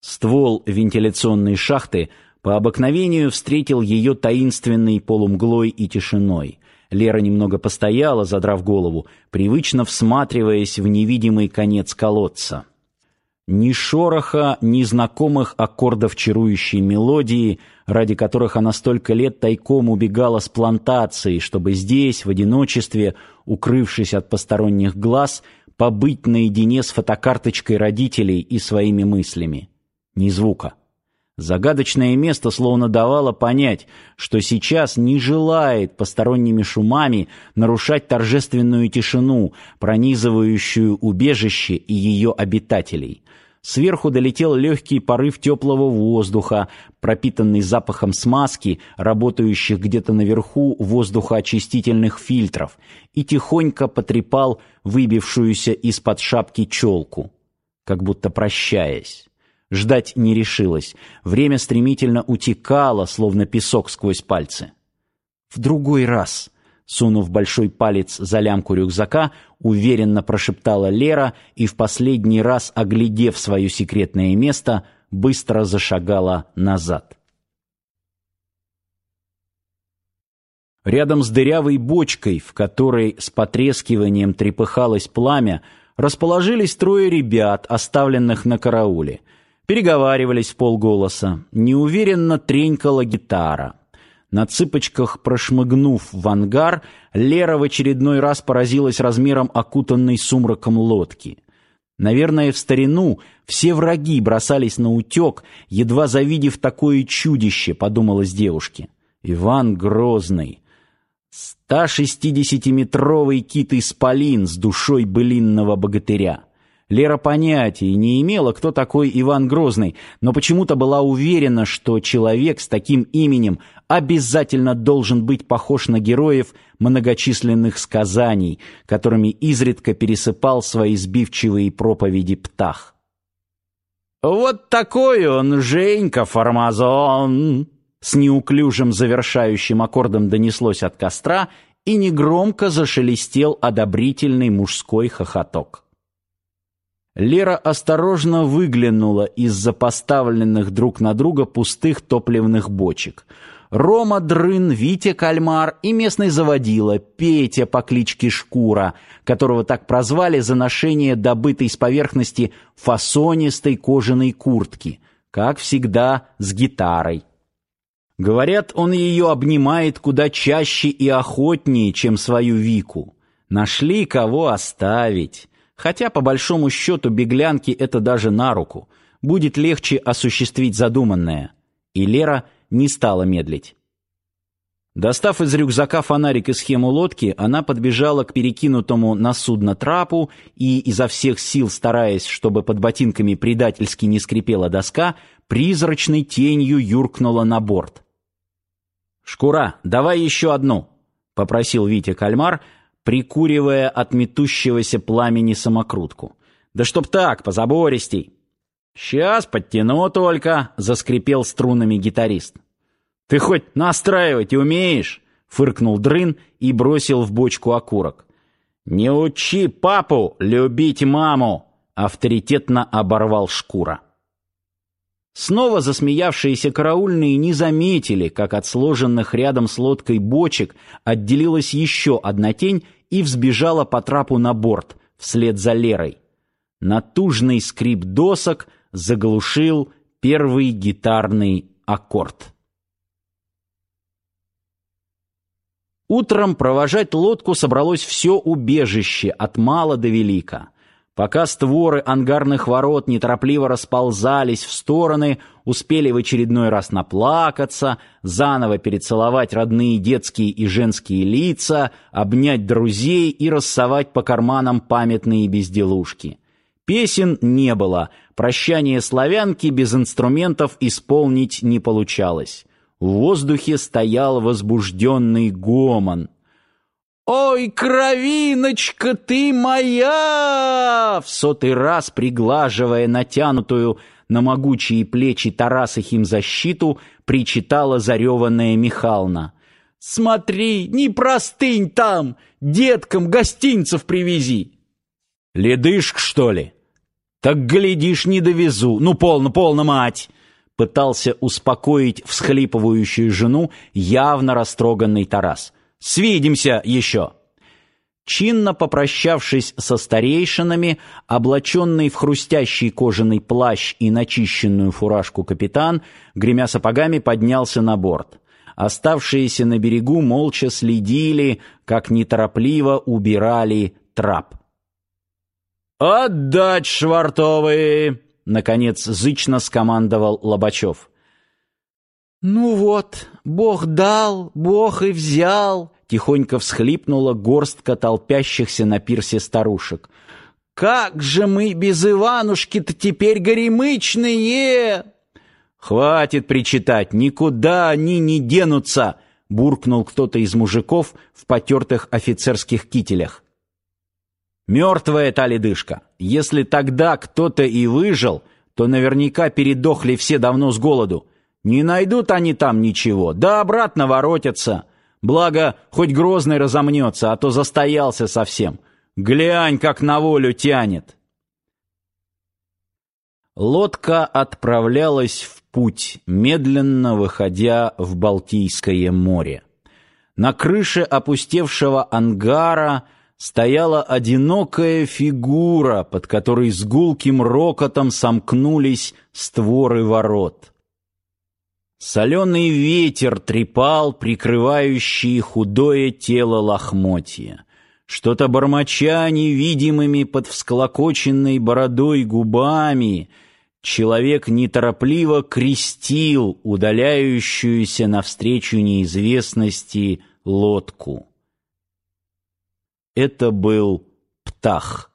Ствол вентиляционной шахты по обыкновению встретил ее таинственной полумглой и тишиной. Лера немного постояла, задрав голову, привычно всматриваясь в невидимый конец колодца. Ни шороха, ни знакомых аккордов чарующей мелодии, ради которых она столько лет тайком убегала с плантации, чтобы здесь, в одиночестве, укрывшись от посторонних глаз, побыть наедине с фотокарточкой родителей и своими мыслями. Ни звука. Загадочное место словно давало понять, что сейчас не желает посторонними шумами нарушать торжественную тишину, пронизывающую убежище и ее обитателей. Сверху долетел легкий порыв теплого воздуха, пропитанный запахом смазки, работающих где-то наверху воздухоочистительных фильтров, и тихонько потрепал выбившуюся из-под шапки челку, как будто прощаясь. Ждать не решилась. Время стремительно утекало, словно песок сквозь пальцы. В другой раз, сунув большой палец за лямку рюкзака, уверенно прошептала Лера и в последний раз, оглядев свое секретное место, быстро зашагала назад. Рядом с дырявой бочкой, в которой с потрескиванием трепыхалось пламя, расположились трое ребят, оставленных на карауле — Переговаривались в полголоса. Неуверенно тренькала гитара. На цыпочках прошмыгнув в ангар, Лера в очередной раз поразилась размером окутанной сумраком лодки. Наверное, в старину все враги бросались на утек, едва завидев такое чудище, подумалось девушке. Иван Грозный. 160-метровый кит-исполин с душой былинного богатыря. Лера понятия не имела, кто такой Иван Грозный, но почему-то была уверена, что человек с таким именем обязательно должен быть похож на героев многочисленных сказаний, которыми изредка пересыпал свои сбивчивые проповеди Птах. «Вот такой он, Женька Формазон!» С неуклюжим завершающим аккордом донеслось от костра, и негромко зашелестел одобрительный мужской хохоток. Лера осторожно выглянула из-за поставленных друг на друга пустых топливных бочек. Рома Дрын, Витя Кальмар и местный заводила Петя по кличке Шкура, которого так прозвали за ношение добытой с поверхности фасонистой кожаной куртки, как всегда с гитарой. Говорят, он ее обнимает куда чаще и охотнее, чем свою Вику. Нашли кого оставить. Хотя, по большому счету, беглянке это даже на руку. Будет легче осуществить задуманное. И Лера не стала медлить. Достав из рюкзака фонарик и схему лодки, она подбежала к перекинутому на судно трапу и, изо всех сил стараясь, чтобы под ботинками предательски не скрипела доска, призрачной тенью юркнула на борт. «Шкура, давай еще одну!» — попросил Витя Кальмар, прикуривая от метущегося пламени самокрутку. «Да чтоб так, позабористей!» «Сейчас подтяну только!» — заскрипел струнами гитарист. «Ты хоть настраивать умеешь?» — фыркнул Дрын и бросил в бочку окурок. «Не учи папу любить маму!» — авторитетно оборвал шкура. Снова засмеявшиеся караульные не заметили, как от сложенных рядом с лодкой бочек отделилась еще одна тень и взбежала по трапу на борт вслед за Лерой. Натужный скрип досок заглушил первый гитарный аккорд. Утром провожать лодку собралось все убежище от мала до велика. Пока створы ангарных ворот неторопливо расползались в стороны, успели в очередной раз наплакаться, заново перецеловать родные детские и женские лица, обнять друзей и рассовать по карманам памятные безделушки. Песен не было, прощание славянки без инструментов исполнить не получалось. В воздухе стоял возбужденный гомон — «Ой, кровиночка ты моя!» В сотый раз, приглаживая натянутую на могучие плечи Тараса химзащиту, причитала зареванная Михална. «Смотри, не простынь там! Деткам гостинцев привези!» «Ледышк, что ли?» Так глядишь, не довезу. Ну полно, полно, мать. Пытался успокоить всхлипывающую жену явно растроганный Тарас. Свидимся еще. Чинно попрощавшись со старейшинами, облаченный в хрустящий кожаный плащ и начищенную фуражку капитан, гремя сапогами, поднялся на борт. Оставшиеся на берегу молча следили, как неторопливо убирали трап. «Отдать швартовые!» — наконец зычно скомандовал Лобачев. «Ну вот, Бог дал, Бог и взял!» тихонько всхлипнула горстка толпящихся на пирсе старушек. Как же мы без Иванушки-то теперь горемычные? Хватит причитать, никуда они не денутся, буркнул кто-то из мужиков в потертых офицерских кителях. Мертвая та ледышка. Если тогда кто-то и выжил, то наверняка передохли все давно с голоду. Не найдут они там ничего, да обратно воротятся. Благо, хоть Грозный разомнется, а то застоялся совсем. Глянь, как на волю тянет. Лодка отправлялась в путь, медленно выходя в Балтийское море. На крыше опустевшего ангара стояла одинокая фигура, под которой с гулким рокотом сомкнулись створы ворот. Соленый ветер трепал прикрывающие худое тело лохмотья. Что-то бормоча невидимыми под всклокоченной бородой губами, человек неторопливо крестил удаляющуюся навстречу неизвестности лодку. Это был Птах.